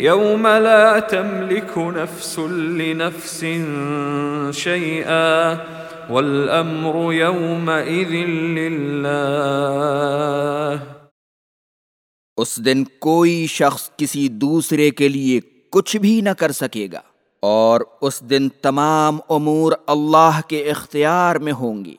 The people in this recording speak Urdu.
يوم لا تملك نفس لنفس شيئا والأمر يومئذ لله. اس دن کوئی شخص کسی دوسرے کے لیے کچھ بھی نہ کر سکے گا اور اس دن تمام امور اللہ کے اختیار میں ہوں گی